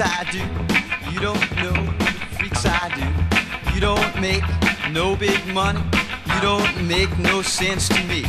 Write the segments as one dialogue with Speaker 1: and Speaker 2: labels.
Speaker 1: things I do. You don't know the freaks I do. You don't make no big money. You don't make no sense to me.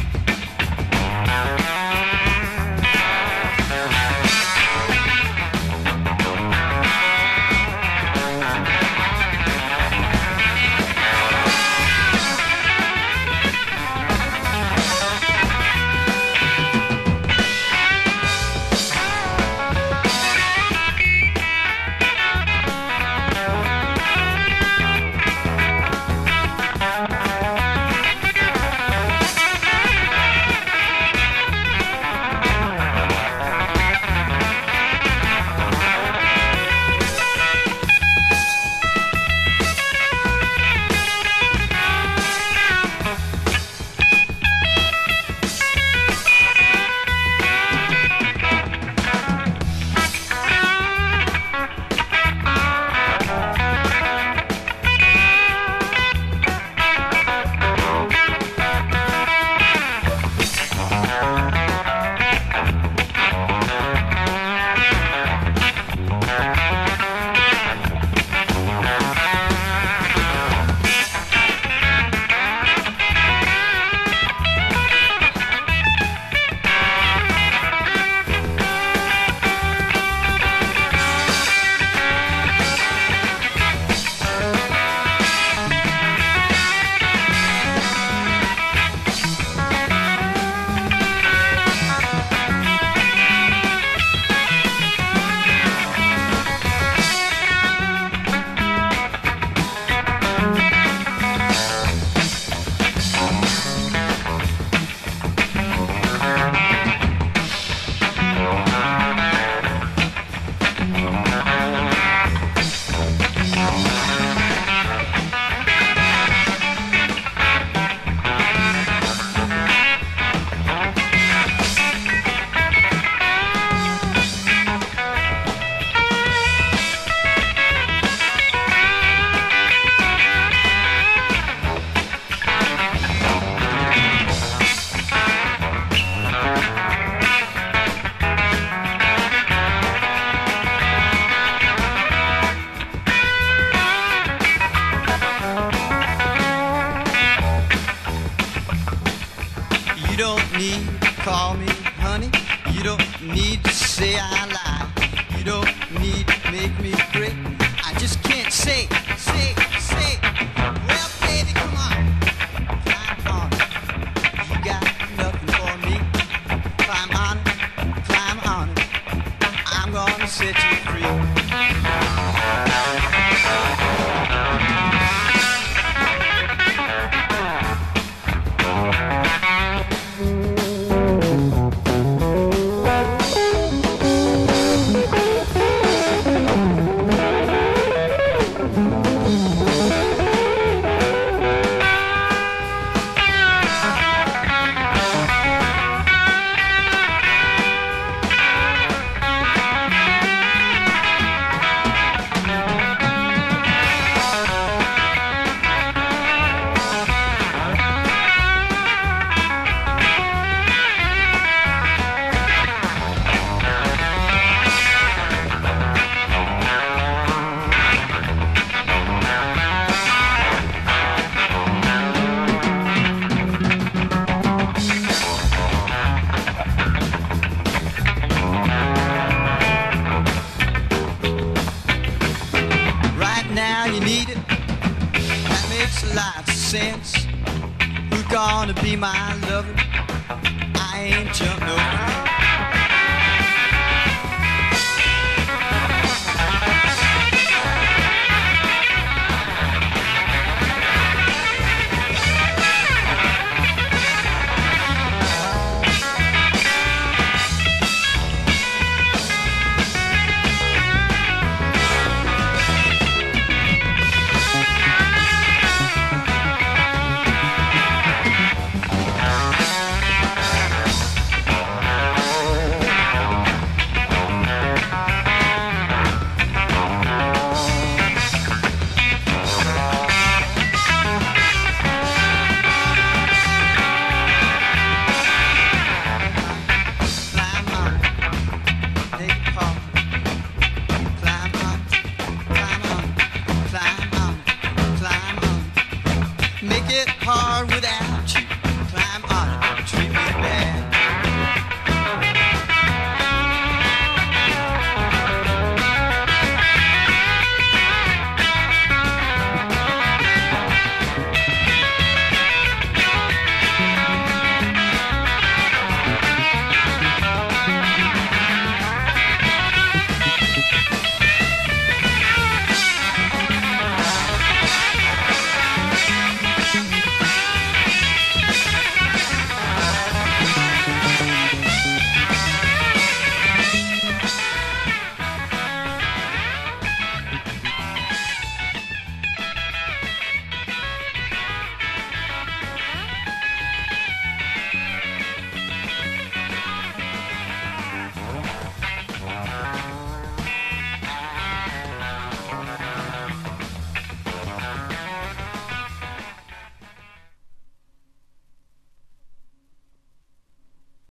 Speaker 1: Honey. You don't need to say I lie. You don't need to make me great. I just can't say, say, say. Well, baby, come on. Climb on. You got nothing for me. Climb on. Climb on. I'm gonna set you free. My lover? I ain't jumped no